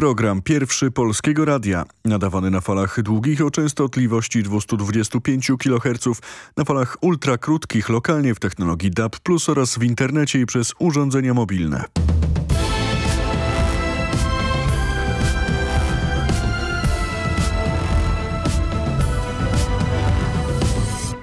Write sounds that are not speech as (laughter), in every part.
Program pierwszy Polskiego Radia, nadawany na falach długich o częstotliwości 225 kHz, na falach ultrakrótkich lokalnie w technologii DAB+, oraz w internecie i przez urządzenia mobilne.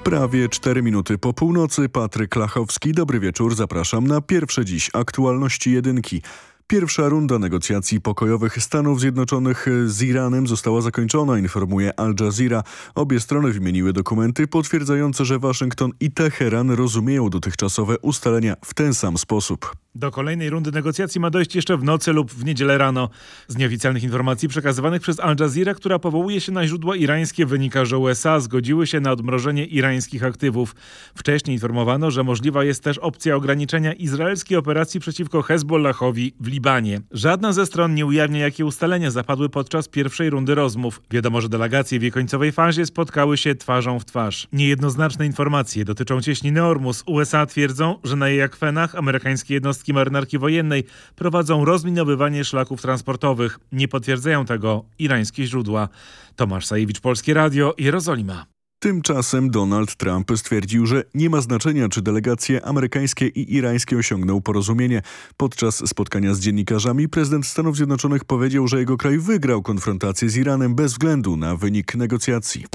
Prawie 4 minuty po północy. Patryk Lachowski. Dobry wieczór. Zapraszam na pierwsze dziś aktualności jedynki. Pierwsza runda negocjacji pokojowych Stanów Zjednoczonych z Iranem została zakończona, informuje Al Jazeera. Obie strony wymieniły dokumenty potwierdzające, że Waszyngton i Teheran rozumieją dotychczasowe ustalenia w ten sam sposób. Do kolejnej rundy negocjacji ma dojść jeszcze w nocy lub w niedzielę rano. Z nieoficjalnych informacji przekazywanych przez Al Jazeera, która powołuje się na źródła irańskie, wynika, że USA zgodziły się na odmrożenie irańskich aktywów. Wcześniej informowano, że możliwa jest też opcja ograniczenia izraelskiej operacji przeciwko Hezbollahowi w Libanie. Żadna ze stron nie ujawnia, jakie ustalenia zapadły podczas pierwszej rundy rozmów. Wiadomo, że delegacje w jej końcowej fazie spotkały się twarzą w twarz. Niejednoznaczne informacje dotyczą cieśniny Ormus. USA twierdzą, że na jej akwenach amerykańskie jednostki jednostki marynarki wojennej prowadzą rozminowywanie szlaków transportowych. Nie potwierdzają tego irańskie źródła. Tomasz Sajewicz, Polskie Radio, Jerozolima. Tymczasem Donald Trump stwierdził, że nie ma znaczenia, czy delegacje amerykańskie i irańskie osiągną porozumienie. Podczas spotkania z dziennikarzami prezydent Stanów Zjednoczonych powiedział, że jego kraj wygrał konfrontację z Iranem bez względu na wynik negocjacji.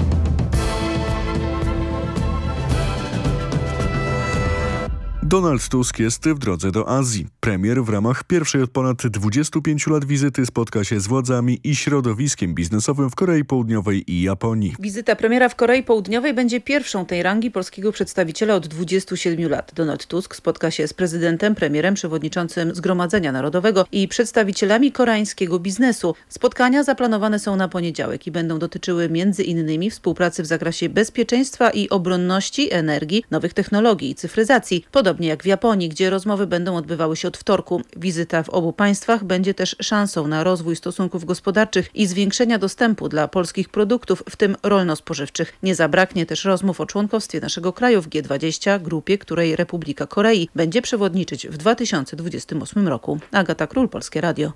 Donald Tusk jest w drodze do Azji. Premier w ramach pierwszej od ponad 25 lat wizyty spotka się z władzami i środowiskiem biznesowym w Korei Południowej i Japonii. Wizyta premiera w Korei Południowej będzie pierwszą tej rangi polskiego przedstawiciela od 27 lat. Donald Tusk spotka się z prezydentem, premierem, przewodniczącym Zgromadzenia Narodowego i przedstawicielami koreańskiego biznesu. Spotkania zaplanowane są na poniedziałek i będą dotyczyły innymi współpracy w zakresie bezpieczeństwa i obronności, energii, nowych technologii i cyfryzacji. Podobnie podobnie jak w Japonii, gdzie rozmowy będą odbywały się od wtorku. Wizyta w obu państwach będzie też szansą na rozwój stosunków gospodarczych i zwiększenia dostępu dla polskich produktów, w tym rolno-spożywczych. Nie zabraknie też rozmów o członkostwie naszego kraju w G20, grupie, której Republika Korei będzie przewodniczyć w 2028 roku. Agata Król, Polskie Radio.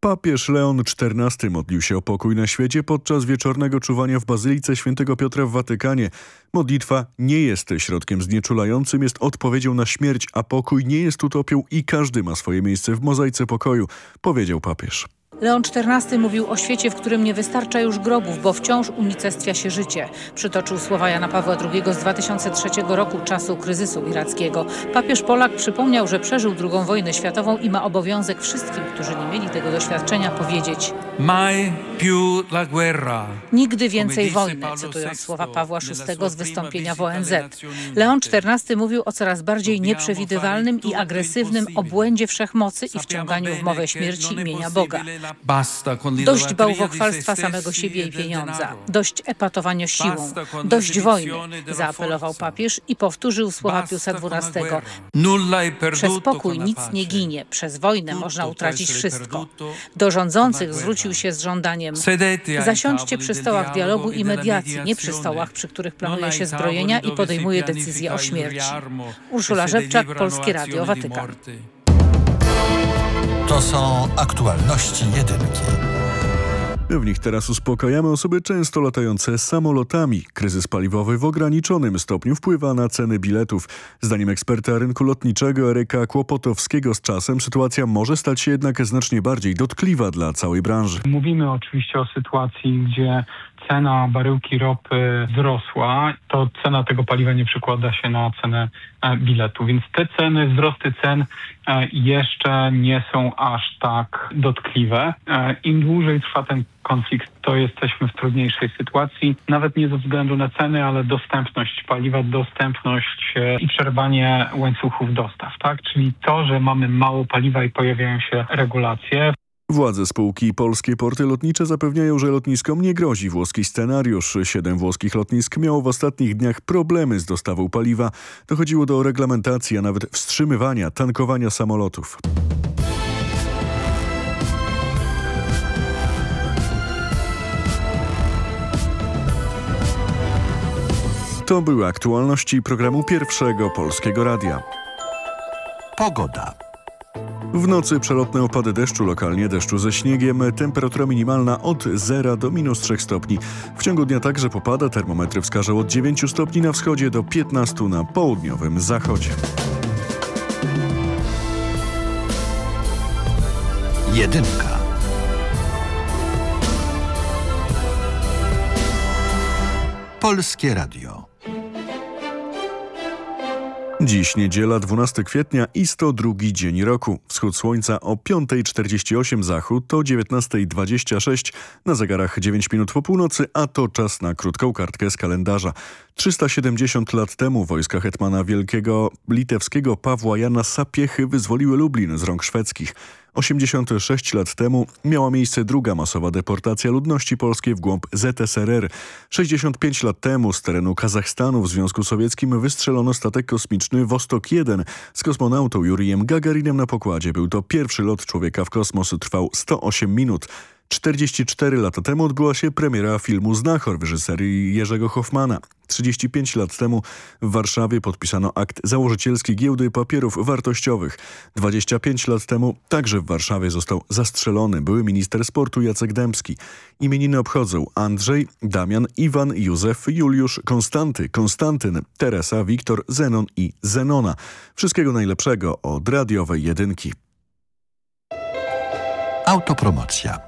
Papież Leon XIV modlił się o pokój na świecie podczas wieczornego czuwania w Bazylice Świętego Piotra w Watykanie. Modlitwa nie jest środkiem znieczulającym, jest odpowiedzią na śmierć, a pokój nie jest utopią i każdy ma swoje miejsce w mozaice pokoju, powiedział papież. Leon XIV mówił o świecie, w którym nie wystarcza już grobów, bo wciąż unicestwia się życie. Przytoczył słowa Jana Pawła II z 2003 roku, czasu kryzysu irackiego. Papież Polak przypomniał, że przeżył II wojnę światową i ma obowiązek wszystkim, którzy nie mieli tego doświadczenia, powiedzieć Mai più la guerra. Nigdy więcej wojny, cytując słowa Pawła VI z wystąpienia w ONZ. Leon XIV mówił o coraz bardziej nieprzewidywalnym i agresywnym obłędzie wszechmocy i wciąganiu w mowę śmierci imienia Boga. Dość bałwochwalstwa samego siebie i pieniądza. Dość epatowania siłą. Dość wojny, zaapelował papież i powtórzył słowa Piusa XII. Przez pokój nic nie ginie, przez wojnę można utracić wszystko. Do rządzących zwrócił się z żądaniem zasiądźcie przy stołach dialogu i mediacji, nie przy stołach, przy których planuje się zbrojenia i podejmuje decyzje o śmierci. Urszula Rzepczak, Polskie Radio, Watykan. To są aktualności jedynki. W nich teraz uspokajamy osoby często latające samolotami. Kryzys paliwowy w ograniczonym stopniu wpływa na ceny biletów. Zdaniem eksperta rynku lotniczego Eryka Kłopotowskiego z czasem sytuacja może stać się jednak znacznie bardziej dotkliwa dla całej branży. Mówimy oczywiście o sytuacji, gdzie cena baryłki ropy wzrosła, to cena tego paliwa nie przekłada się na cenę e, biletu. Więc te ceny, wzrosty cen e, jeszcze nie są aż tak dotkliwe. E, Im dłużej trwa ten konflikt, to jesteśmy w trudniejszej sytuacji, nawet nie ze względu na ceny, ale dostępność paliwa, dostępność i przerwanie łańcuchów dostaw, tak? Czyli to, że mamy mało paliwa i pojawiają się regulacje. Władze spółki Polskie Porty Lotnicze zapewniają, że lotniskom nie grozi włoski scenariusz. Siedem włoskich lotnisk miało w ostatnich dniach problemy z dostawą paliwa. Dochodziło do reglamentacji, a nawet wstrzymywania tankowania samolotów. To były aktualności programu Pierwszego Polskiego Radia. Pogoda. W nocy przelotne opady deszczu, lokalnie deszczu ze śniegiem, temperatura minimalna od 0 do minus 3 stopni. W ciągu dnia także popada, termometry wskażą od 9 stopni na wschodzie do 15 na południowym zachodzie. Jedynka. Polskie Radio. Dziś niedziela 12 kwietnia i 102 dzień roku. Wschód słońca o 5.48 zachód to 19.26 na zegarach 9 minut po północy, a to czas na krótką kartkę z kalendarza. 370 lat temu wojska hetmana wielkiego litewskiego Pawła Jana Sapiechy wyzwoliły Lublin z rąk szwedzkich. 86 lat temu miała miejsce druga masowa deportacja ludności polskiej w głąb ZSRR. 65 lat temu z terenu Kazachstanu w Związku Sowieckim wystrzelono statek kosmiczny Wostok 1 z kosmonautą Jurijem Gagarinem na pokładzie. Był to pierwszy lot człowieka w kosmos, trwał 108 minut. 44 lata temu odbyła się premiera filmu Znachor reżyserii Jerzego Hoffmana. 35 lat temu w Warszawie podpisano akt założycielski giełdy papierów wartościowych. 25 lat temu także w Warszawie został zastrzelony były minister sportu Jacek Dębski. Imieniny obchodzą Andrzej, Damian, Iwan, Józef, Juliusz, Konstanty, Konstantyn, Teresa, Wiktor, Zenon i Zenona. Wszystkiego najlepszego od radiowej jedynki. Autopromocja.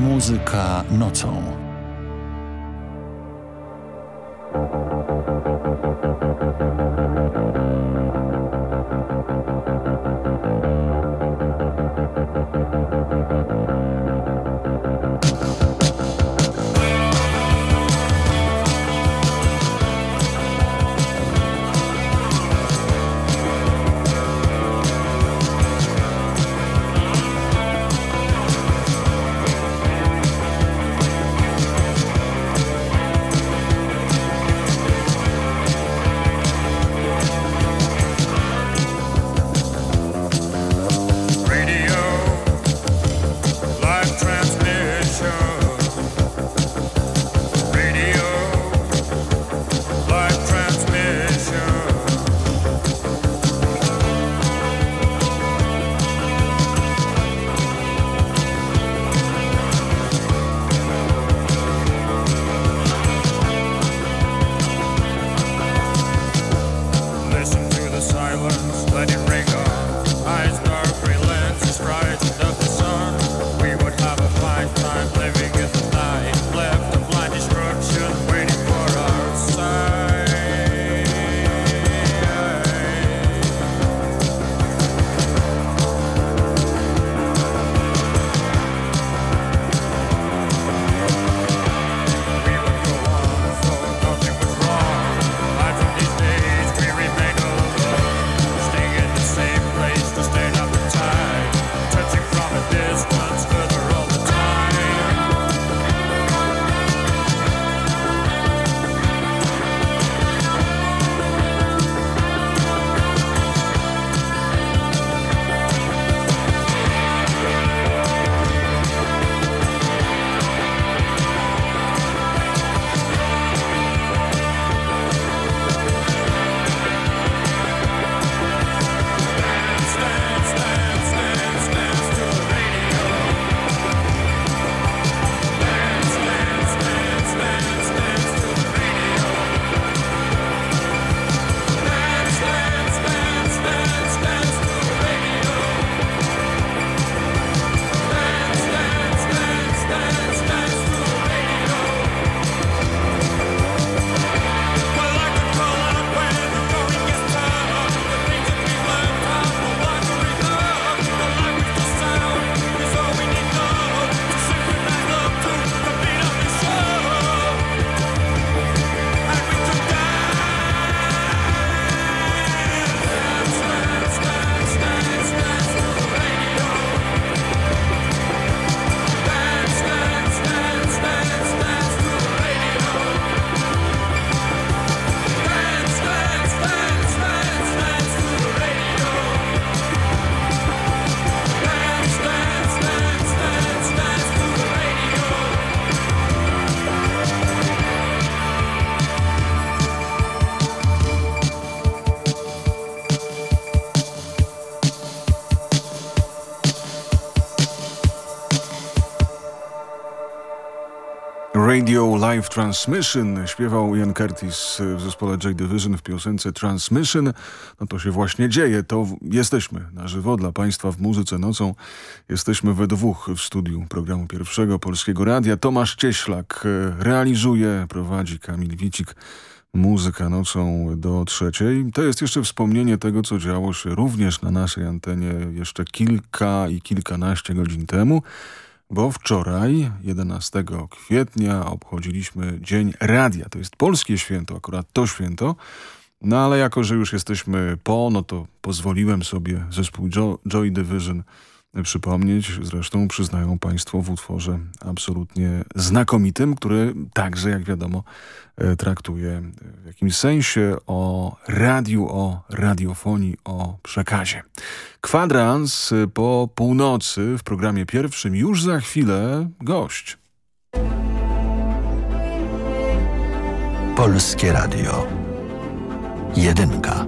Muzyka nocą. Live Transmission śpiewał Ian Curtis w zespole J Division w piosence Transmission. No to się właśnie dzieje. To jesteśmy na żywo dla Państwa w Muzyce Nocą. Jesteśmy we dwóch w studiu programu pierwszego Polskiego Radia. Tomasz Cieślak e, realizuje, prowadzi Kamil Wicik. Muzyka nocą do trzeciej. To jest jeszcze wspomnienie tego, co działo się również na naszej antenie jeszcze kilka i kilkanaście godzin temu bo wczoraj, 11 kwietnia, obchodziliśmy Dzień Radia. To jest polskie święto, akurat to święto. No ale jako, że już jesteśmy po, no to pozwoliłem sobie zespół jo Joy Division przypomnieć. Zresztą przyznają Państwo w utworze absolutnie znakomitym, który także, jak wiadomo, e, traktuje w jakimś sensie o radiu, o radiofonii, o przekazie. Kwadrans po północy w programie pierwszym już za chwilę gość. Polskie Radio. Jedynka.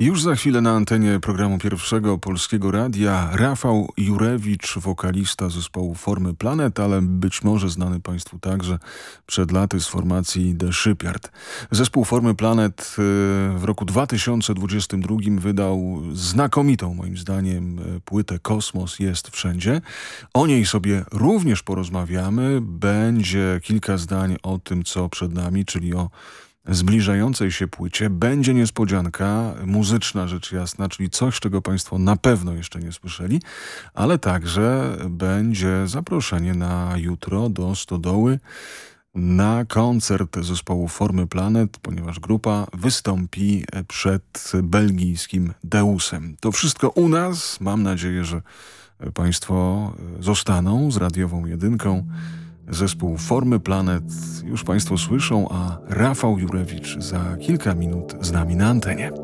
Już za chwilę na antenie programu pierwszego Polskiego Radia Rafał Jurewicz, wokalista zespołu Formy Planet, ale być może znany Państwu także przed laty z formacji The Shipyard. Zespół Formy Planet y, w roku 2022 wydał znakomitą moim zdaniem y, płytę Kosmos jest wszędzie. O niej sobie również porozmawiamy. Będzie kilka zdań o tym, co przed nami, czyli o zbliżającej się płycie będzie niespodzianka muzyczna rzecz jasna, czyli coś, czego Państwo na pewno jeszcze nie słyszeli, ale także będzie zaproszenie na jutro do Stodoły na koncert zespołu Formy Planet, ponieważ grupa wystąpi przed belgijskim Deusem. To wszystko u nas. Mam nadzieję, że Państwo zostaną z radiową jedynką. Zespół Formy Planet już Państwo słyszą, a Rafał Jurewicz za kilka minut z nami na antenie.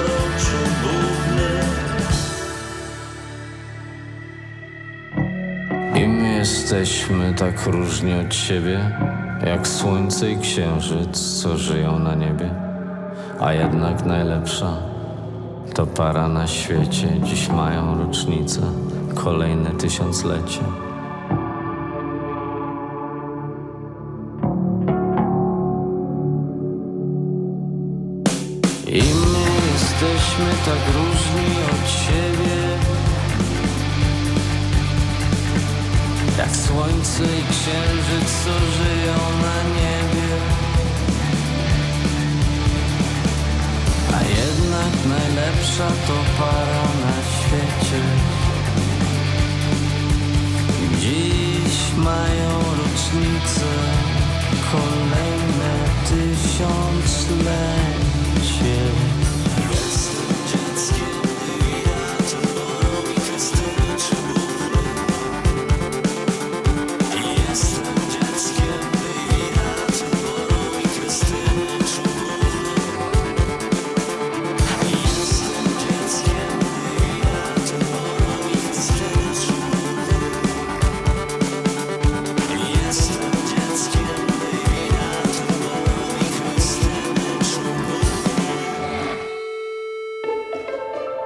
jesteśmy tak różni od siebie Jak słońce i księżyc, co żyją na niebie, a jednak najlepsza to para na świecie. Dziś mają rocznicę, kolejne tysiąclecie. I my jesteśmy tak różni od siebie Jak słońce i księżyc, co żyją na niebie. A jednak najlepsza to para na świecie. Dziś mają rocznicę Kolejne tysiąclecie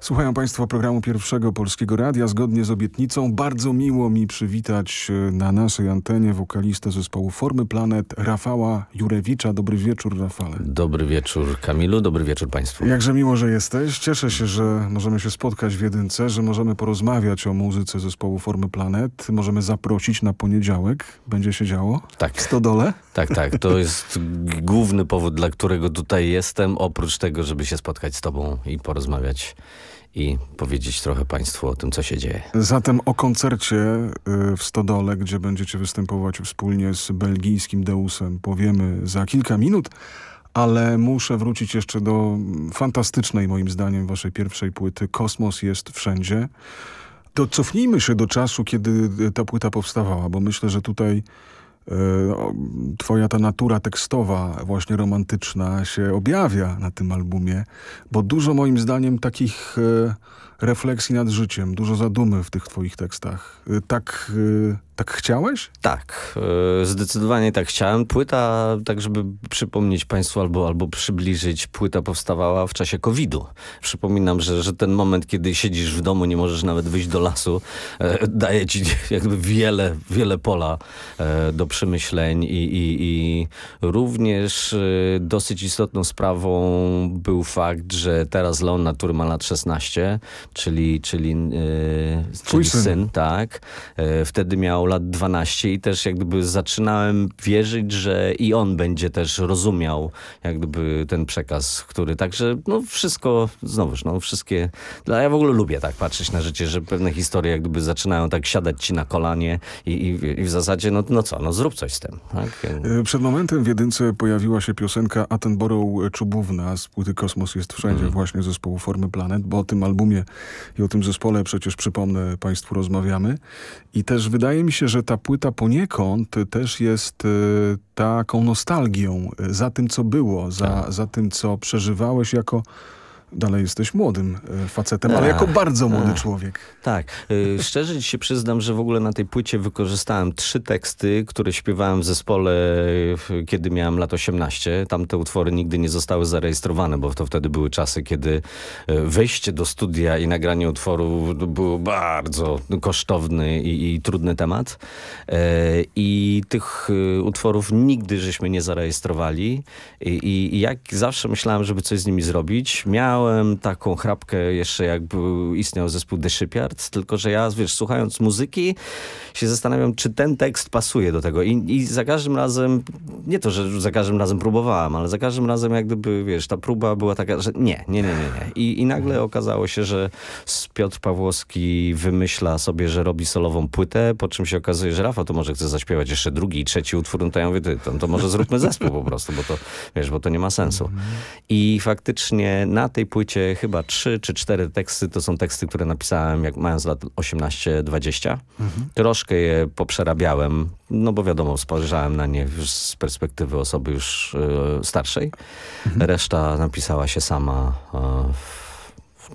Słuchają Państwo programu Pierwszego Polskiego Radia. Zgodnie z obietnicą bardzo miło mi przywitać e, na naszej antenie wokalistę zespołu Formy Planet Rafała Jurewicza. Dobry wieczór, Rafale. Dobry wieczór Kamilu, dobry wieczór Państwu. Jakże miło, że jesteś. Cieszę się, że możemy się spotkać w jedynce, że możemy porozmawiać o muzyce zespołu Formy Planet. Możemy zaprosić na poniedziałek. Będzie się działo? Tak. W Stodole? Tak, tak. To jest główny powód, dla którego tutaj jestem, oprócz tego, żeby się spotkać z Tobą i porozmawiać i powiedzieć trochę Państwu o tym, co się dzieje. Zatem o koncercie y, w Stodole, gdzie będziecie występować wspólnie z belgijskim Deusem, powiemy za kilka minut, ale muszę wrócić jeszcze do fantastycznej moim zdaniem waszej pierwszej płyty Kosmos jest wszędzie. To cofnijmy się do czasu, kiedy ta płyta powstawała, bo myślę, że tutaj twoja ta natura tekstowa, właśnie romantyczna się objawia na tym albumie, bo dużo moim zdaniem takich e, refleksji nad życiem, dużo zadumy w tych twoich tekstach. E, Tak, e, tak chciałeś? Tak, e, zdecydowanie tak chciałem. Płyta, tak żeby przypomnieć Państwu albo, albo przybliżyć, płyta powstawała w czasie COVID-u. Przypominam, że, że ten moment, kiedy siedzisz w domu, nie możesz nawet wyjść do lasu, e, daje ci (laughs) jakby wiele, wiele pola e, do przemyśleń i, i, i również dosyć istotną sprawą był fakt, że teraz Leon Natury ma lat 16, czyli, czyli, Twój czyli syn. syn, tak. Wtedy miał lat 12 i też jak gdyby zaczynałem wierzyć, że i on będzie też rozumiał jak gdyby ten przekaz, który także, no wszystko, znowuż, no wszystkie, no, ja w ogóle lubię tak patrzeć na życie, że pewne historie jak gdyby zaczynają tak siadać ci na kolanie i, i, i w zasadzie, no, no co, no zrób coś z tym. Tak? E, Przed momentem w jedynce pojawiła się piosenka Attenborough Czubówna z płyty Kosmos jest wszędzie właśnie zespołu Formy Planet, bo o tym albumie i o tym zespole przecież przypomnę Państwu rozmawiamy. I też wydaje mi się, że ta płyta poniekąd też jest e, taką nostalgią za tym, co było, za, za tym, co przeżywałeś jako Dalej jesteś młodym e, facetem, ale jako bardzo młody człowiek. Tak. Y, Szczerze ci się przyznam, że w ogóle na tej płycie wykorzystałem trzy teksty, które śpiewałem w zespole, kiedy miałem lat 18. Tamte utwory nigdy nie zostały zarejestrowane, bo to wtedy były czasy, kiedy y, wejście do studia i nagranie utworu było bardzo kosztowny i, i trudny temat. E, I tych utworów nigdy żeśmy nie zarejestrowali. I, i, I jak zawsze myślałem, żeby coś z nimi zrobić, miałem taką chrapkę jeszcze jak był, istniał zespół The Shipyard, tylko że ja, wiesz, słuchając muzyki się zastanawiam, czy ten tekst pasuje do tego. I, I za każdym razem, nie to, że za każdym razem próbowałem, ale za każdym razem jak gdyby, wiesz, ta próba była taka, że nie, nie, nie, nie. nie. I, I nagle okazało się, że Piotr Pawłowski wymyśla sobie, że robi solową płytę, po czym się okazuje, że Rafa to może chce zaśpiewać jeszcze drugi i trzeci utwór, no to ja mówię, ty, to, to może zróbmy zespół po prostu, bo to, wiesz, bo to nie ma sensu. I faktycznie na tej płycie chyba trzy czy cztery teksty to są teksty, które napisałem jak mając lat 18-20. Troszkę je poprzerabiałem, no bo wiadomo, spojrzałem na nie z perspektywy osoby już e, starszej. Reszta napisała się sama e, w,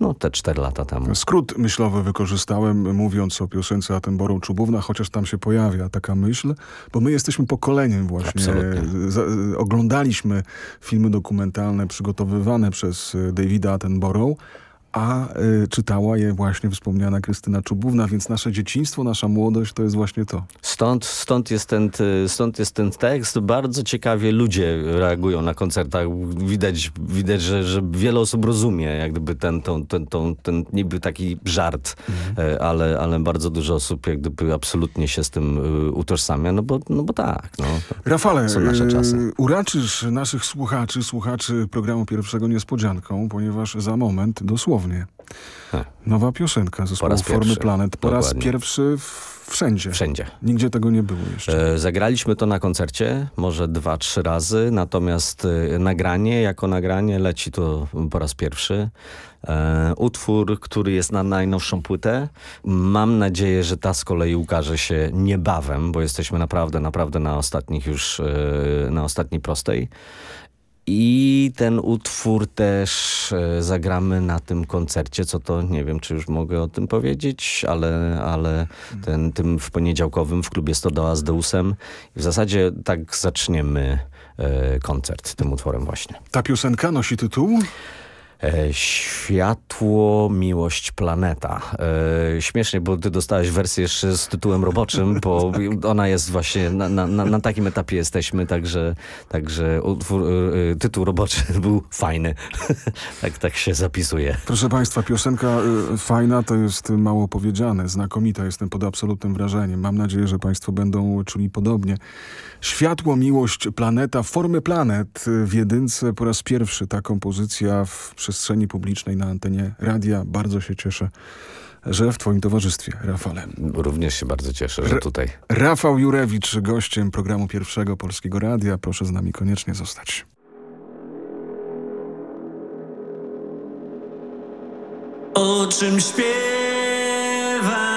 no, te cztery lata temu. Skrót myślowy wykorzystałem, mówiąc o piosence Atemborą Czubówna, chociaż tam się pojawia taka myśl, bo my jesteśmy pokoleniem właśnie. Oglądaliśmy filmy dokumentalne przygotowywane przez e, Davida Attenborough, a y, czytała je właśnie wspomniana Krystyna Czubówna, więc nasze dzieciństwo, nasza młodość to jest właśnie to. Stąd, stąd, jest ten, stąd jest ten tekst. Bardzo ciekawie ludzie reagują na koncertach. Widać, widać że, że wiele osób rozumie jak gdyby ten, ten, ten, ten, ten niby taki żart, mhm. ale, ale bardzo dużo osób jak gdyby absolutnie się z tym utożsamia, no bo, no bo tak. No, Rafale, są nasze czasy. uraczysz naszych słuchaczy, słuchaczy programu pierwszego niespodzianką, ponieważ za moment dosłownie Nowa piosenka zespołu Formy pierwszy. Planet. Po Dokładnie. raz pierwszy wszędzie. Wszędzie. Nigdzie tego nie było jeszcze. E, zagraliśmy to na koncercie, może dwa, trzy razy, natomiast e, nagranie jako nagranie leci to po raz pierwszy. E, utwór, który jest na najnowszą płytę. Mam nadzieję, że ta z kolei ukaże się niebawem, bo jesteśmy naprawdę, naprawdę na ostatnich już, e, na ostatniej prostej. I ten utwór też e, zagramy na tym koncercie, co to nie wiem, czy już mogę o tym powiedzieć, ale, ale ten, tym w poniedziałkowym w klubie Stodoła z Deusem. W zasadzie tak zaczniemy e, koncert tym utworem właśnie. Ta piosenka nosi tytuł? E, światło, miłość, planeta. E, śmiesznie, bo ty dostałeś wersję jeszcze z tytułem roboczym, bo ona jest właśnie, na, na, na takim etapie jesteśmy, także, także utwór, e, tytuł roboczy (laughs) był fajny. (laughs) tak, tak się zapisuje. Proszę Państwa, piosenka fajna to jest mało powiedziane, znakomita, jestem pod absolutnym wrażeniem. Mam nadzieję, że Państwo będą czuli podobnie. Światło, miłość, planeta, formy planet w jedynce po raz pierwszy ta kompozycja w przestrzeni publicznej na antenie radia. Bardzo się cieszę że w Twoim towarzystwie, Rafale. Również się bardzo cieszę, że tutaj. Rafał Jurewicz, gościem programu Pierwszego Polskiego Radia. Proszę z nami koniecznie zostać. O czym śpiewa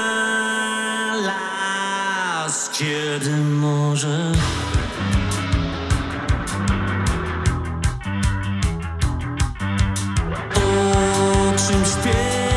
kiedy może? O czym śpiewa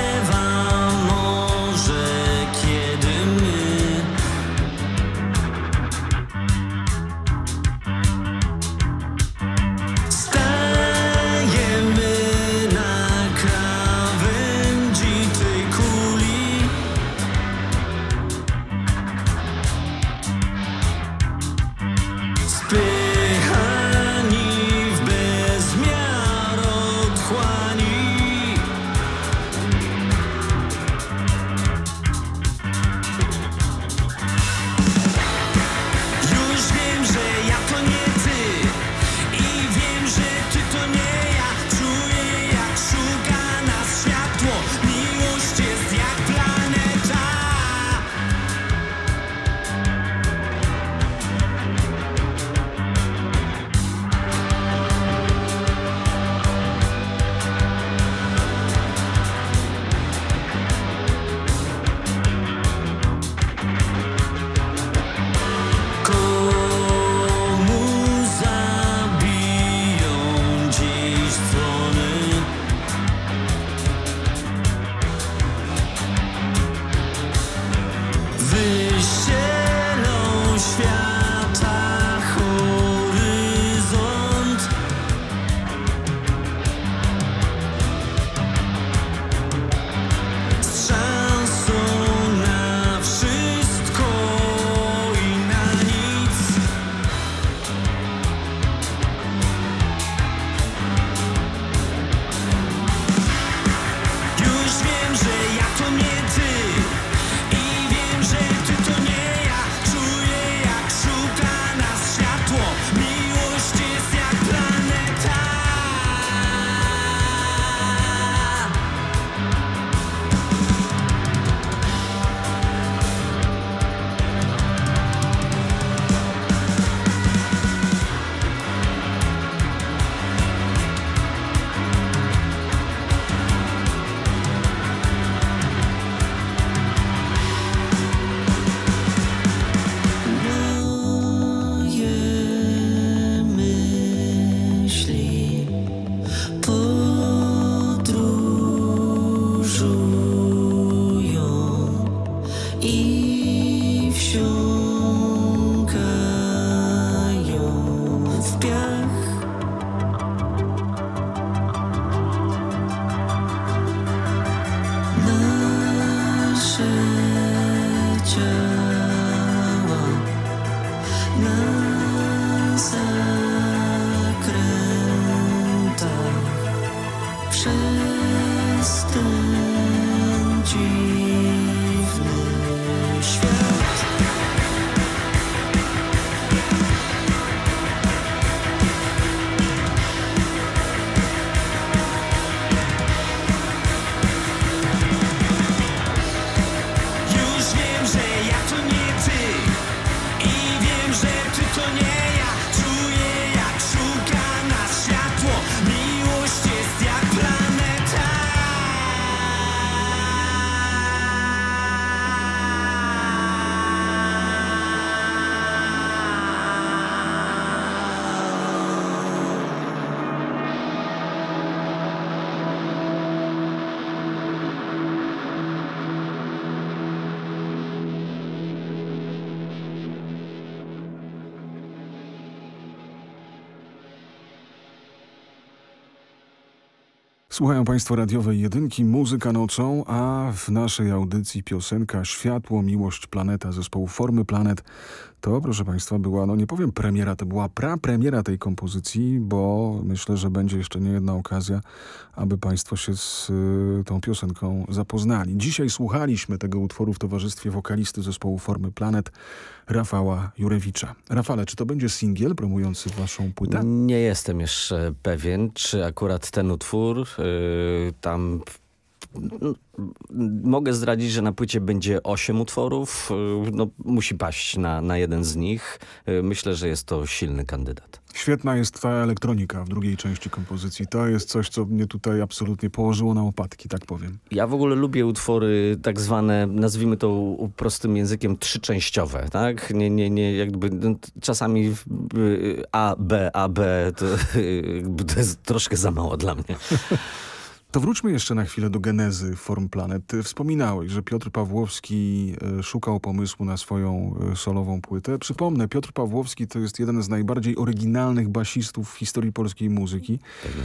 Słuchają Państwo radiowej jedynki, muzyka nocą, a w naszej audycji piosenka Światło, Miłość, Planeta zespołu Formy Planet. To, proszę Państwa, była, no nie powiem premiera, to była pra-premiera tej kompozycji, bo myślę, że będzie jeszcze nie jedna okazja, aby Państwo się z y, tą piosenką zapoznali. Dzisiaj słuchaliśmy tego utworu w towarzystwie wokalisty zespołu Formy Planet, Rafała Jurewicza. Rafale, czy to będzie singiel promujący Waszą płytę? Nie jestem jeszcze pewien, czy akurat ten utwór yy, tam... Mogę zdradzić, że na płycie będzie 8 utworów. Yy, No, musi paść na, na jeden z nich. Yy, Myślę, że jest to silny kandydat. Świetna jest ta elektronika w drugiej części kompozycji. To jest coś, co mnie tutaj absolutnie położyło na łopatki, tak powiem. Ja w ogóle lubię utwory tak zwane, nazwijmy to prostym językiem, trzyczęściowe, tak? Nie, nie, nie, jakby no, czasami y, A, B, A, B to, (laughs) y, to jest troszkę za mało dla mnie. To wróćmy jeszcze na chwilę do genezy Form Planet. Wspominałeś, że Piotr Pawłowski e, szukał pomysłu na swoją e, solową płytę. Przypomnę, Piotr Pawłowski to jest jeden z najbardziej oryginalnych basistów w historii polskiej muzyki.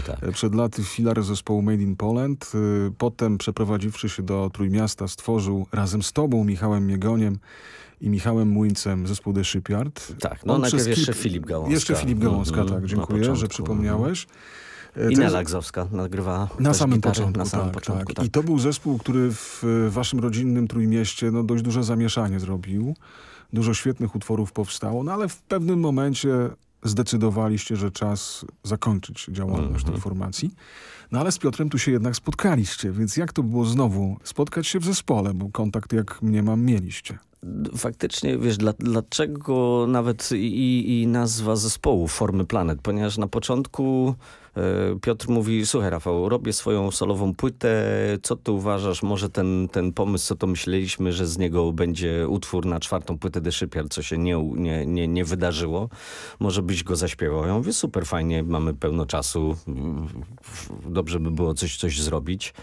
Tak. E, Przed laty filar zespołu Made in Poland. Potem przeprowadziwszy się do Trójmiasta stworzył razem z tobą, Michałem Miegoniem i Michałem Młyńcem zespół The Shipyard. Tak, no On najpierw jeszcze Filip Gałązka. Jeszcze Filip Gałązka, Mhm, tak. na Dziękuję, że początku, przypomniałeś. E, I ten- Nela Gzowska nagrywała na samym gitary, początku, Na samym tak, początku, tak. tak. I to był zespół, który w waszym rodzinnym Trójmieście no, dość duże zamieszanie zrobił. Dużo świetnych utworów powstało, no ale w pewnym momencie zdecydowaliście, że czas zakończyć działalność tej formacji. No ale z Piotrem tu się jednak spotkaliście, więc jak to było znowu spotkać się w zespole, bo kontakt jak mnie mam mieliście. Faktycznie, wiesz, dla, dlaczego nawet i, i nazwa zespołu Formy Planet? Ponieważ na początku Piotr mówi, słuchaj Rafał, robię swoją solową płytę, co ty uważasz, może ten, ten pomysł, co to myśleliśmy, że z niego będzie utwór na czwartą płytę The Shipyard, co się nie, nie, nie, nie wydarzyło, może byś go zaśpiewał. Ja mówię, super, fajnie, mamy pełno czasu, dobrze by było coś, coś zrobić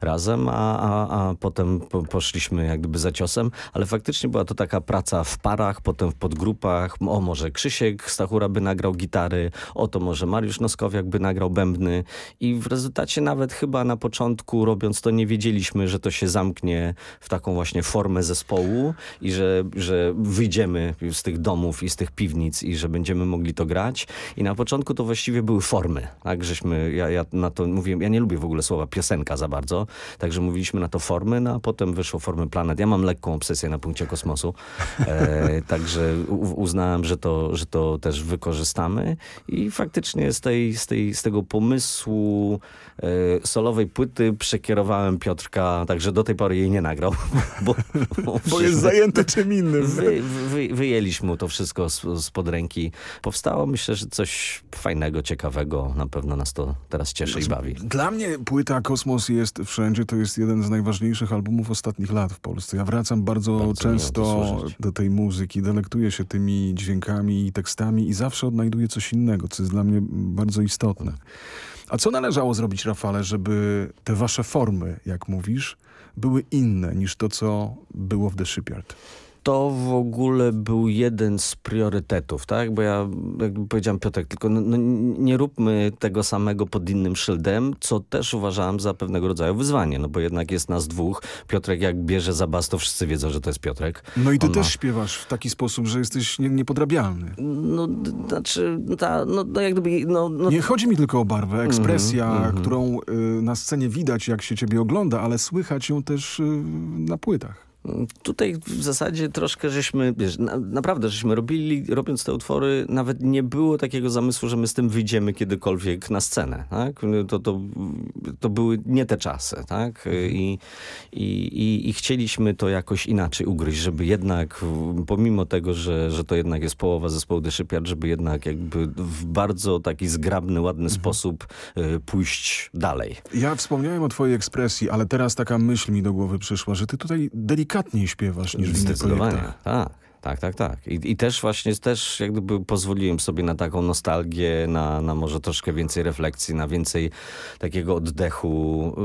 razem, a, a, a potem po, poszliśmy jak gdyby za ciosem, ale faktycznie była to taka praca w parach, potem w podgrupach, o może Krzysiek Stachura by nagrał gitary, o to może Mariusz Noskowiak by nagrał bębny i w rezultacie nawet chyba na początku robiąc to nie wiedzieliśmy, że to się zamknie w taką właśnie formę zespołu i że, że wyjdziemy z tych domów i z tych piwnic i że będziemy mogli to grać. I na początku to właściwie były formy, tak, żeśmy, ja, ja na to mówiłem, ja nie lubię w ogóle słowa piosenka za bardzo, także mówiliśmy na to formy, no a potem wyszło formy planet. Ja mam lekką obsesję na punkcie kosmosu, e, (laughs) także uznałem, że to, że to też wykorzystamy. I faktycznie z, tej, z, tej, z pomysłu e, solowej płyty przekierowałem Piotrka, także do tej pory jej nie nagrał, (laughs) bo, Bo jest zajęty czym innym. Wy, wy, wyjęliśmy mu to wszystko z, spod ręki. Powstało myślę, że coś fajnego, ciekawego. Na pewno nas to teraz cieszy i bawi. Dla mnie płyta Kosmos jest wszędzie. To jest jeden z najważniejszych albumów ostatnich lat w Polsce. Ja wracam bardzo, Bardzo często do tej muzyki, delektuję się tymi dźwiękami i tekstami i zawsze odnajduję coś innego, co jest dla mnie bardzo istotne. A co należało zrobić, Rafale, żeby te wasze formy, jak mówisz, były inne niż to, co było w The Shipyard? To w ogóle był jeden z priorytetów, tak? Bo ja, jak powiedziałem Piotrek, tylko no, no, nie róbmy tego samego pod innym szyldem, co też uważałem za pewnego rodzaju wyzwanie, no bo jednak jest nas dwóch. Piotrek jak bierze za bas, to wszyscy wiedzą, że to jest Piotrek. No i ty On też ma- śpiewasz w taki sposób, że jesteś nie, niepodrabialny. No, znaczy, ta, no, no jak gdyby, no, no Nie chodzi mi tylko o barwę, ekspresja, Mhm, którą y, na scenie widać, jak się ciebie ogląda, ale słychać ją też y, na płytach. Tutaj w zasadzie troszkę żeśmy, wiesz, na, naprawdę żeśmy robili, robiąc te utwory, nawet nie było takiego zamysłu, że my z tym wyjdziemy kiedykolwiek na scenę, tak? To, to, to były nie te czasy, tak? I, i, i, I chcieliśmy to jakoś inaczej ugryźć, żeby jednak, pomimo tego, że, że to jednak jest połowa zespołu The Shipyard, żeby jednak jakby w bardzo taki zgrabny, ładny sposób y, pójść dalej. Ja wspomniałem o twojej ekspresji, ale teraz taka myśl mi do głowy przyszła, że ty tutaj delikatniej śpiewasz niż w innych projektach. tak. Tak, tak, tak. I, I też właśnie też jak gdyby pozwoliłem sobie na taką nostalgię, na, na może troszkę więcej refleksji, na więcej takiego oddechu.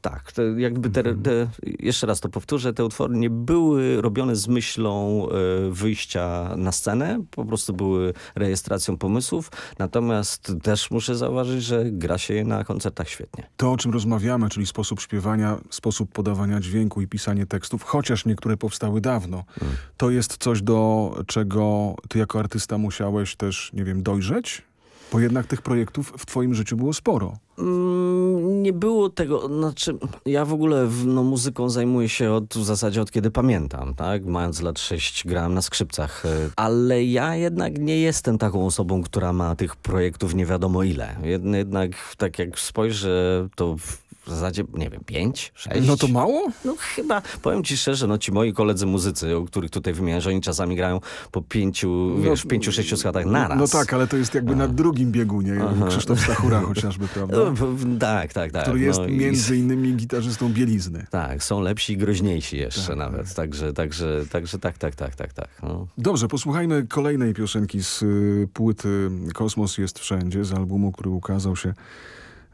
Tak, te, jakby te, te, jeszcze raz to powtórzę, te utwory nie były robione z myślą yy, wyjścia na scenę, po prostu były rejestracją pomysłów, natomiast też muszę zauważyć, że gra się je na koncertach świetnie. To, o czym rozmawiamy, czyli sposób śpiewania, sposób podawania dźwięku i pisanie tekstów, chociaż niektóre powstały dawno, to jest coś, do czego ty jako artysta musiałeś też, nie wiem, dojrzeć? Bo jednak tych projektów w twoim życiu było sporo. Mm, Nie było tego, znaczy ja w ogóle no, muzyką zajmuję się od, w zasadzie od kiedy pamiętam, tak? Mając lat 6 grałem na skrzypcach, y, ale ja jednak nie jestem taką osobą, która ma tych projektów nie wiadomo ile. Jed- Jednak tak jak spojrzę, to w zasadzie, nie wiem, pięć, sześć. No to mało? No chyba, powiem ci szczerze, no ci moi koledzy muzycy, o których tutaj wymieniałem, że oni czasami grają po pięciu, wiesz, pięciu, sześciu składach naraz. No tak, ale to jest jakby na drugim biegunie. Krzysztof Stachura chociażby, (laughs) prawda? No, tak, tak, tak. Który jest no i- między (laughs) innymi gitarzystą Bielizny. Tak, są lepsi i groźniejsi jeszcze Tak, nawet. Także, także, także tak, tak, tak, tak, tak. No. Dobrze, posłuchajmy kolejnej piosenki z y, płyty Kosmos jest wszędzie, z albumu, który ukazał się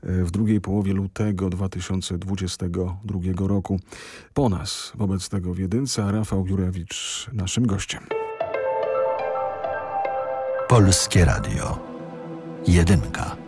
w drugiej połowie lutego 2022 roku. Po nas wobec tego w jedynce, Rafał Jurewicz naszym gościem. Polskie Radio. Jedynka.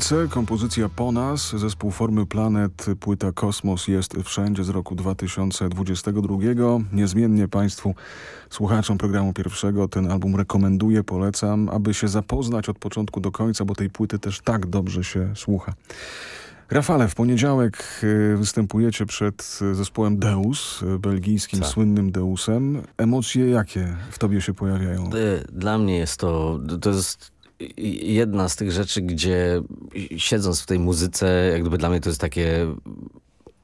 Jedynce kompozycja Po nas, zespół Formy Planet, płyta Kosmos jest wszędzie z roku 2022. Niezmiennie Państwu, słuchaczom programu pierwszego, ten album rekomenduję, polecam, aby się zapoznać od początku do końca, bo tej płyty też tak dobrze się słucha. Rafale, w poniedziałek y, występujecie przed zespołem Deus, belgijskim Tak. słynnym Deusem. Emocje jakie w tobie się pojawiają? Y, Dla mnie jest to, to jest jedna z tych rzeczy, gdzie siedząc w tej muzyce, jak gdyby dla mnie to jest takie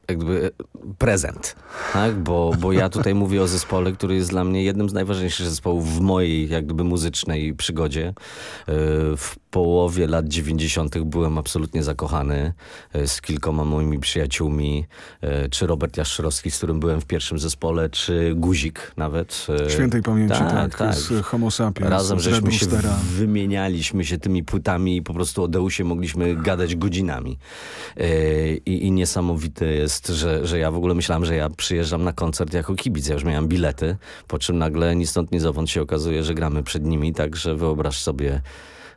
jak gdyby prezent, tak? Bo, bo ja tutaj (laughs) mówię o zespole, który jest dla mnie jednym z najważniejszych zespołów w mojej jak gdyby muzycznej przygodzie. Y, W połowie lat 90. byłem absolutnie zakochany y, z kilkoma moimi przyjaciółmi, czy Robert Jaszczurowski, z którym byłem w pierwszym zespole, czy Guzik nawet. Świętej pamięci, tak, tak, tak. z Homo sapiens, Razem z żeśmy się wymienialiśmy się tymi płytami i po prostu o Deusie mogliśmy gadać godzinami. I, I niesamowite jest, że, że ja w ogóle myślałem, że ja przyjeżdżam na koncert jako kibic. Ja już miałem bilety, po czym nagle ni stąd, ni zowąd się okazuje, że gramy przed nimi, także wyobraź sobie,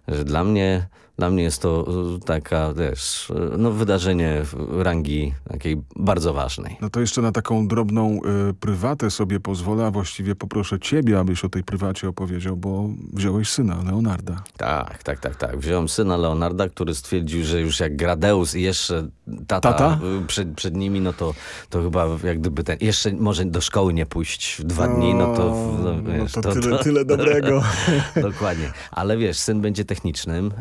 że dla mnie... Dla mnie jest to y, taka, wiesz, y, no wydarzenie rangi takiej bardzo ważnej. No to jeszcze na taką drobną y, prywatę sobie pozwolę, a właściwie poproszę ciebie, abyś o tej prywacie opowiedział, bo wziąłeś syna, Leonarda. Tak, tak, tak, tak. Wziąłem syna Leonarda, który stwierdził, że już jak Gradeus i jeszcze tata, Tata? y, Przed, przed nimi, no to, to chyba jak gdyby ten, jeszcze może do szkoły nie pójść w dwa dni, no to, no, no wiesz, to tyle- tyle dobrego. (laughs) Dokładnie. Ale wiesz, syn będzie technicznym,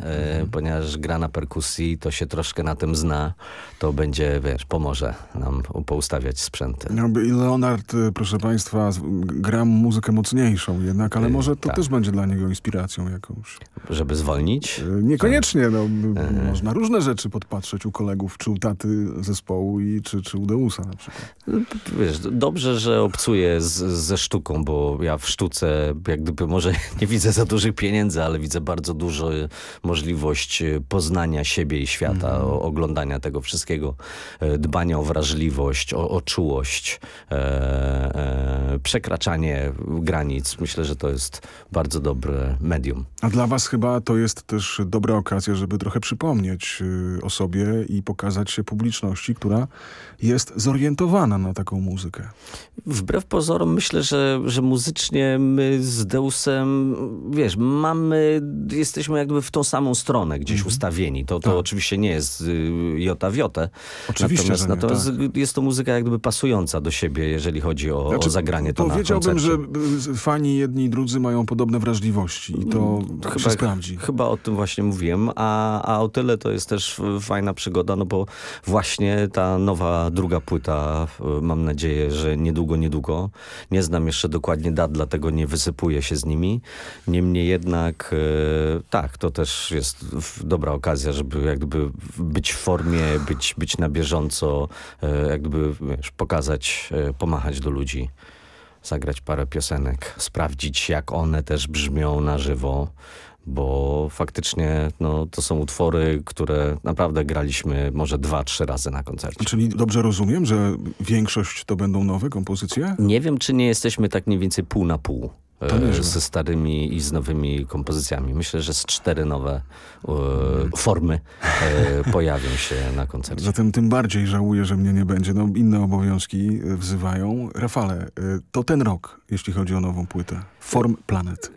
ponieważ gra na perkusji, to się troszkę na tym zna, to będzie, wiesz, pomoże nam poustawiać sprzęty. No, i Leonard, y, proszę państwa, gra muzykę mocniejszą jednak, ale Y, może to tak. też będzie dla niego inspiracją jakąś. Żeby zwolnić? Y, Niekoniecznie, no, można różne rzeczy podpatrzeć u kolegów, czy u taty zespołu, i, czy, czy u Deusa na przykład. Wiesz, dobrze, że obcuję z, ze sztuką, bo ja w sztuce jak gdyby może (laughs) nie widzę za dużych pieniędzy, ale widzę bardzo dużo y, możliwość y, poznania siebie i świata, o, oglądania tego wszystkiego, e, dbania o wrażliwość, o, o czułość, e, e, przekraczanie granic. Myślę, że to jest bardzo dobre medium. A dla was chyba to jest też dobra okazja, żeby trochę przypomnieć y, o sobie i pokazać się publiczności, która jest zorientowana na taką muzykę. Wbrew pozorom myślę, że, że muzycznie my z Deusem, wiesz, mamy, jesteśmy jakby w tą samą stronę gdzieś ustawieni. To, to oczywiście nie jest y, jota w jotę. Tak. Oczywiście, natomiast, nie, natomiast tak. jest to muzyka jak gdyby pasująca do siebie, jeżeli chodzi o, o zagranie to na Powiedziałbym, koncercie. że y, fani jedni i drudzy mają podobne wrażliwości i to się sprawdzi. Chyba o tym właśnie mówiłem, a, a o tyle to jest też fajna przygoda, no bo właśnie ta nowa, druga płyta, y, mam nadzieję, że niedługo, niedługo. Nie znam jeszcze dokładnie dat, dlatego nie wysypuję się z nimi. Niemniej jednak, y, tak, to też jest dobra okazja, żeby jak gdyby być w formie, być, być na bieżąco, y, jak gdyby wiesz, pokazać, pomachać do ludzi zagrać parę piosenek, sprawdzić jak one też brzmią na żywo, bo faktycznie no, to są utwory, które naprawdę graliśmy może dwa, trzy razy na koncercie. Czyli dobrze rozumiem, że większość to będą nowe kompozycje? Nie wiem, czy nie jesteśmy tak mniej więcej pół na pół. E. Ze starymi i z nowymi kompozycjami. Myślę, że z cztery nowe e, formy e, pojawią się na koncercie. Zatem tym bardziej żałuję, że mnie nie będzie. No, inne obowiązki y, wzywają. Rafale, y, to ten rok, jeśli chodzi o nową płytę. Form Planet.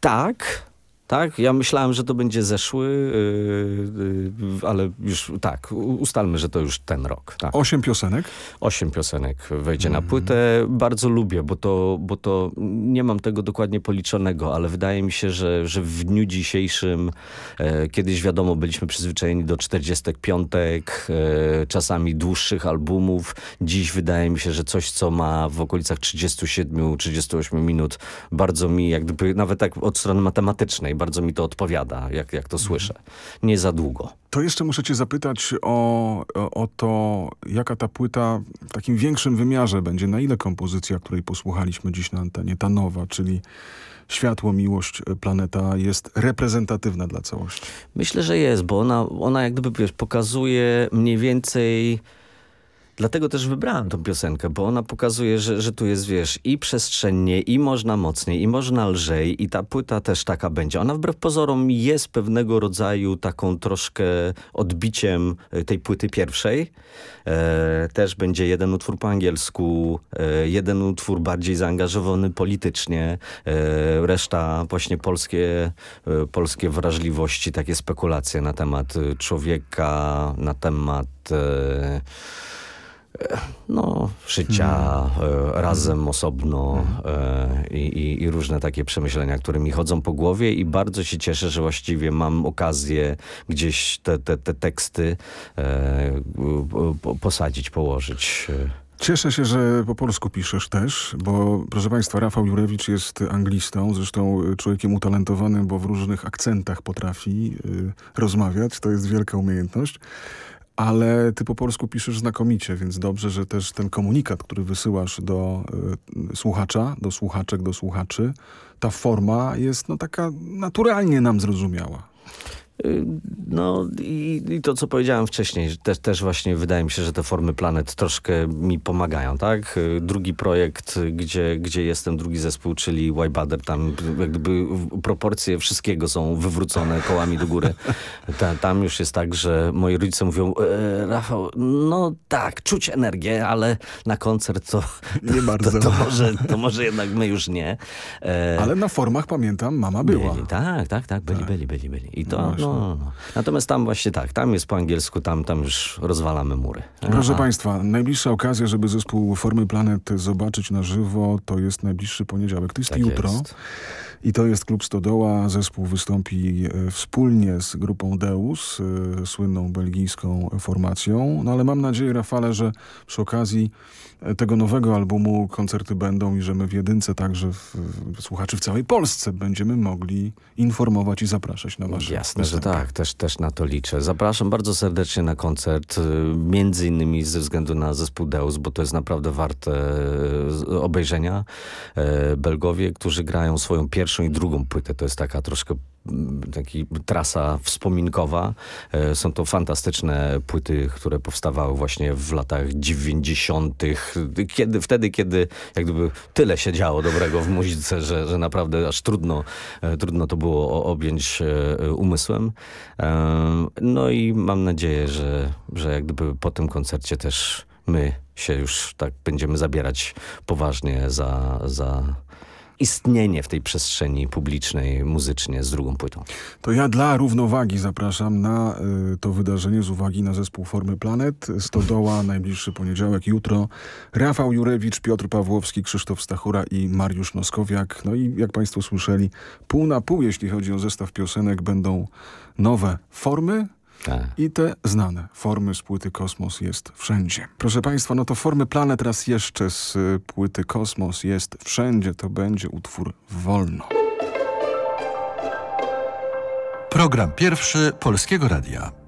Tak, tak. Ja myślałem, że to będzie zeszły, yy, yy, ale już tak, ustalmy, że to już ten rok. Tak. Osiem piosenek. Osiem piosenek wejdzie na płytę. Bardzo lubię, bo to, bo to nie mam tego dokładnie policzonego, ale wydaje mi się, że, że w dniu dzisiejszym, e, kiedyś wiadomo, byliśmy przyzwyczajeni do 45, e, czasami dłuższych albumów. Dziś wydaje mi się, że coś, co ma w okolicach 37-38 minut, bardzo mi, jak gdyby, nawet tak od strony matematycznej, bardzo mi to odpowiada, jak, jak to słyszę. Nie za długo. To jeszcze muszę cię zapytać o, o, to, jaka ta płyta w takim większym wymiarze będzie. Na ile kompozycja, której posłuchaliśmy dziś na antenie, ta nowa, czyli Światło, Miłość, Planeta jest reprezentatywna dla całości? Myślę, że jest, bo ona, ona jak gdyby wiesz, pokazuje mniej więcej Dlatego też wybrałem tą piosenkę, bo ona pokazuje, że, że tu jest, wiesz, i przestrzennie, i można mocniej, i można lżej, i ta płyta też taka będzie. Ona wbrew pozorom jest pewnego rodzaju taką troszkę odbiciem e, tej płyty pierwszej. E, też będzie jeden utwór po angielsku, e, jeden utwór bardziej zaangażowany politycznie, e, reszta właśnie polskie, e, polskie wrażliwości, takie spekulacje na temat e, człowieka, na temat no, życia e, razem, osobno e, i, i, i różne takie przemyślenia, które mi chodzą po głowie i bardzo się cieszę, że właściwie mam okazję gdzieś te, te, te teksty e, po- posadzić, położyć. Cieszę się, że po polsku piszesz też, bo proszę Państwa, Rafał Jurewicz jest anglistą, zresztą człowiekiem utalentowanym, bo w różnych akcentach potrafi y, rozmawiać. To jest wielka umiejętność. Ale ty po polsku piszesz znakomicie, więc dobrze, że też ten komunikat, który wysyłasz do y, słuchacza, do słuchaczek, do słuchaczy, ta forma jest no taka naturalnie nam zrozumiała. Y, No i, i to, co powiedziałem wcześniej, też, też właśnie wydaje mi się, że te formy planet troszkę mi pomagają, tak? Y, Drugi projekt, gdzie, gdzie jestem, drugi zespół, czyli Wybader, tam jak gdyby w- proporcje wszystkiego są wywrócone kołami do góry. (laughs) Ta, tam już jest tak, że moi rodzice mówią, e, Rafał, no tak, czuć energię, ale na koncert to, (laughs) Nie bardzo. to, to, może, to może jednak my już nie. E, Ale na formach, pamiętam, mama była. byli, tak, tak, tak, byli, byli, byli, byli. I to, No no. No, no. Natomiast tam właśnie tak, tam jest po angielsku, tam, tam już rozwalamy mury. Proszę Aha. Państwa, najbliższa okazja, żeby zespół Formy Planet zobaczyć na żywo, to jest najbliższy poniedziałek. To jest Tak jutro. jest. I to jest Klub Stodoła. Zespół wystąpi e, wspólnie z grupą Deus, e, słynną belgijską formacją. No ale mam nadzieję, Rafale, że przy okazji tego nowego albumu koncerty będą i że my w jedynce także w, w, słuchaczy w całej Polsce będziemy mogli informować i zapraszać na wasze Jasne, że występy. tak, też, też na to liczę. Zapraszam bardzo serdecznie na koncert, y, między innymi ze względu na zespół Deus, bo to jest naprawdę warte z- obejrzenia. E, Belgowie, którzy grają swoją pierwszą i drugą płytę, to jest taka troszkę taki trasa wspominkowa. E, Są to fantastyczne płyty, które powstawały właśnie w latach 90., kiedy, wtedy, kiedy jak gdyby tyle się działo dobrego w muzyce, że, że naprawdę aż trudno, e, trudno to było objąć e, umysłem. No i mam nadzieję, że, że jak gdyby po tym koncercie też my się już tak będziemy zabierać poważnie za, za istnienie w tej przestrzeni publicznej muzycznie z drugą płytą. To ja dla równowagi zapraszam na y, to wydarzenie z uwagi na zespół Formy Planet. Stodoła, (laughs) najbliższy poniedziałek, jutro. Rafał Jurewicz, Piotr Pawłowski, Krzysztof Stachura i Mariusz Noskowiak. No i jak Państwo słyszeli, pół na pół, jeśli chodzi o zestaw piosenek, będą nowe formy, Tak. i te znane formy z płyty Kosmos jest wszędzie. Proszę Państwa, no to formy Planet raz jeszcze z y, płyty Kosmos jest wszędzie. To będzie utwór Wolno. Program pierwszy Polskiego Radia.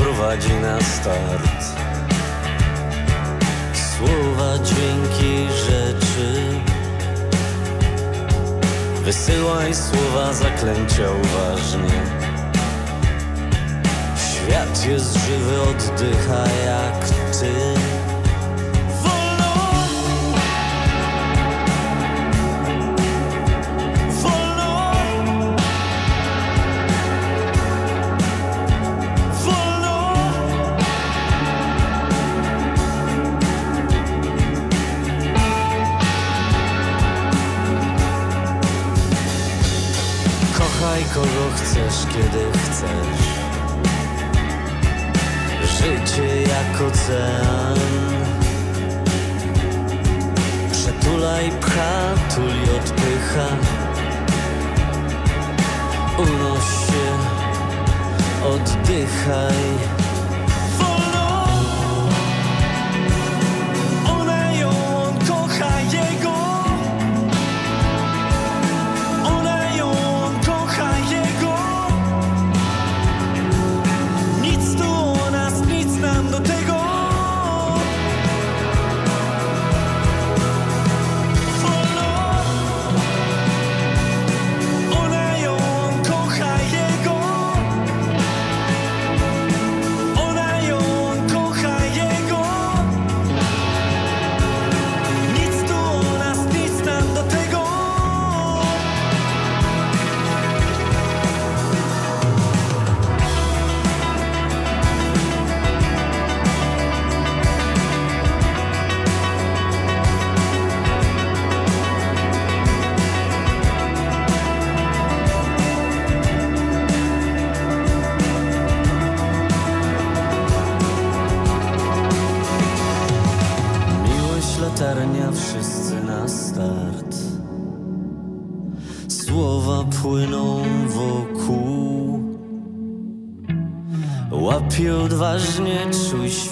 Prowadzi na start. Słowa, dźwięki, rzeczy. Wysyłaj słowa zaklęcia uważnie. Świat jest żywy, oddycha jak ty kiedy chcesz Życie jak ocean. Przetulaj pcha, tuli odpycha. Unoś się, oddychaj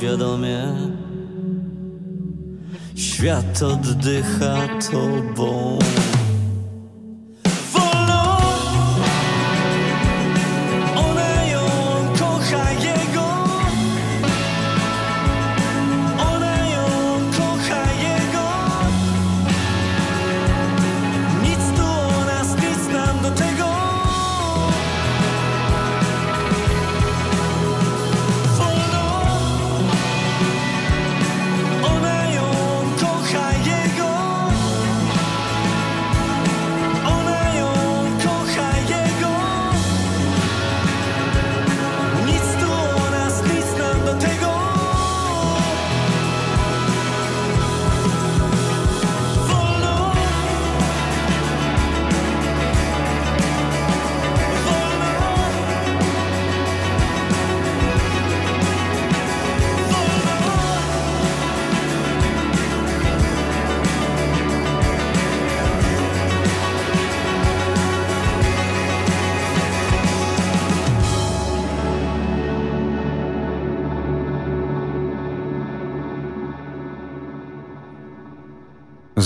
świadomie. Świat oddycha tobą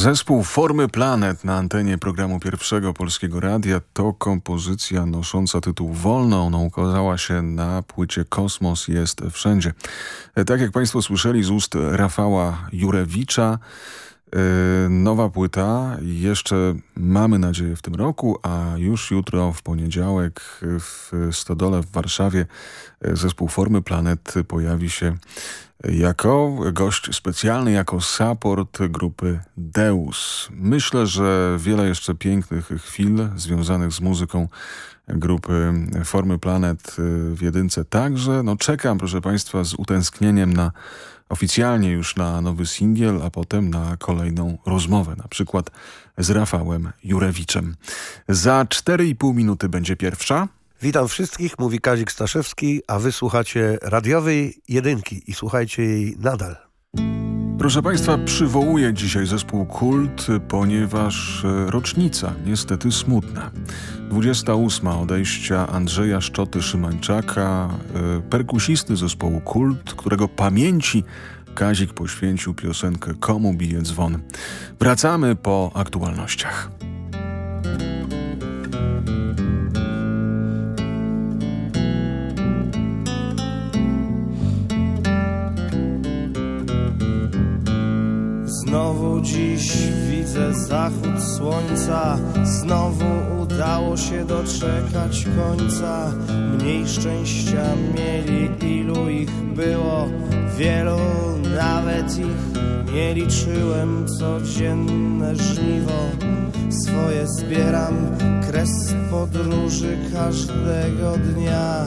Zespół Formy Planet na antenie programu Pierwszego Polskiego Radia to kompozycja nosząca tytuł Wolno. Ona ukazała się na płycie Kosmos jest wszędzie. E, Tak jak Państwo słyszeli z ust Rafała Jurewicza, e, nowa płyta jeszcze mamy nadzieję w tym roku, a już jutro w poniedziałek w Stodole w Warszawie e, zespół Formy Planet pojawi się jako gość specjalny, jako support grupy Deus. Myślę, że wiele jeszcze pięknych chwil związanych z muzyką grupy Formy Planet w jedynce także. No czekam, proszę Państwa, z utęsknieniem na oficjalnie już na nowy singiel, a potem na kolejną rozmowę, na przykład z Rafałem Jurewiczem. Za 4,5 minuty będzie pierwsza. Witam wszystkich, mówi Kazik Staszewski, a wy słuchacie radiowej jedynki i słuchajcie jej nadal. Proszę Państwa, przywołuję dzisiaj zespół Kult, ponieważ e, rocznica niestety smutna. 28. odejścia Andrzeja Szczoty-Szymańczaka, e, perkusisty zespołu Kult, którego pamięci Kazik poświęcił piosenkę Komu bije dzwon. Wracamy po aktualnościach. Znowu dziś widzę zachód słońca. Znowu udało się doczekać końca. Mniej szczęścia mieli, ilu ich było. Wielu nawet ich nie liczyłem. Codzienne żniwo swoje zbieram. Kres podróży każdego dnia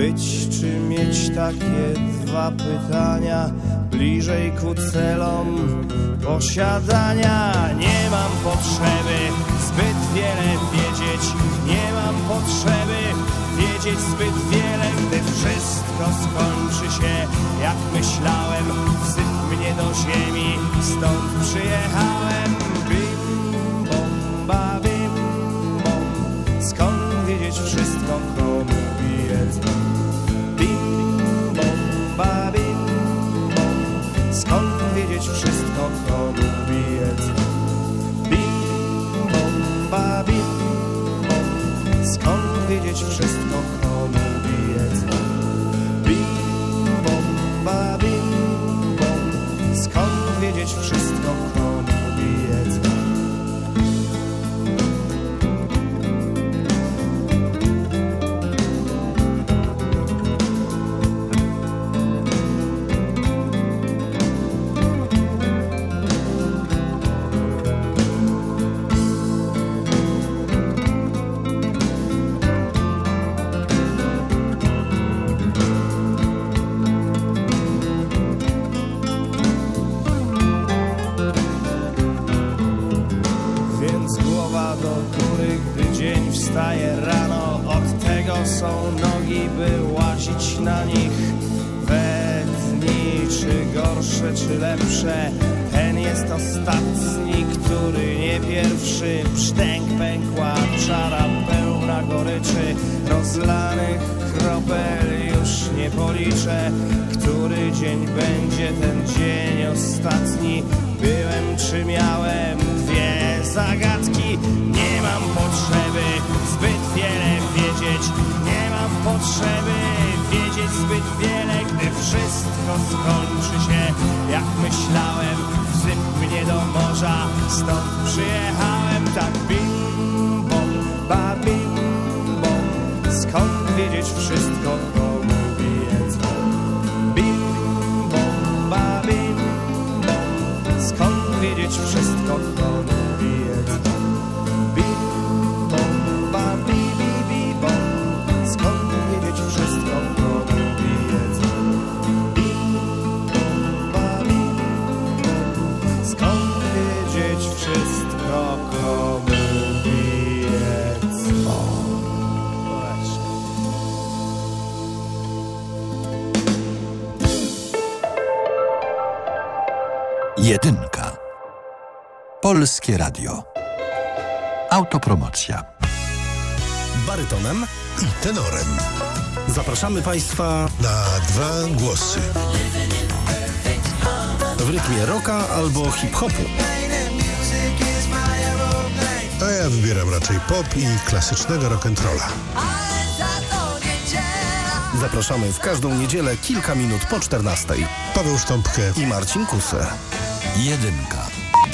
być czy mieć takie dwa pytania bliżej ku celom posiadania nie mam potrzeby zbyt wiele wiedzieć nie mam potrzeby wiedzieć zbyt wiele, gdy wszystko skończy się jak myślałem. Wsyp mnie do ziemi, stąd przyjechałem. Bim, bom, ba, bim, bom. Skąd wiedzieć wszystko, Wszystko, komu biec? Bim, bom, ba, bim, bom. Skąd wiedzieć wszystko, gorsze, czy lepsze. Ten jest ostatni, który nie pierwszy. Psztęk pękła, czara pełna goryczy. Rozlanych kropel już nie policzę. Który dzień będzie ten dzień ostatni? Byłem czy miałem dwie zagadki? Nie mam potrzeby zbyt wiele wiedzieć potrzeby wiedzieć zbyt wiele Gdy wszystko skończy się. Jak myślałem Wsyp mnie do morza, stąd przyjechałem. Tak bim bom, ba bim bom Skąd wiedzieć wszystko, komu biec Bim bom, ba bim bom Skąd wiedzieć wszystko, komu Polskie Radio. Autopromocja. barytonem i tenorem. Zapraszamy Państwa na dwa głosy. W rytmie rocka albo hip-hopu. A ja wybieram raczej pop i klasycznego rock'n'rolla. Zapraszamy w każdą niedzielę kilka minut po 14. Paweł Sztąpkę i Marcin Kuser. Jedynka.